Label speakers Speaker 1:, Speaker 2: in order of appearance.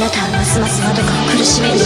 Speaker 1: あなたはますますまどかを苦しめるよ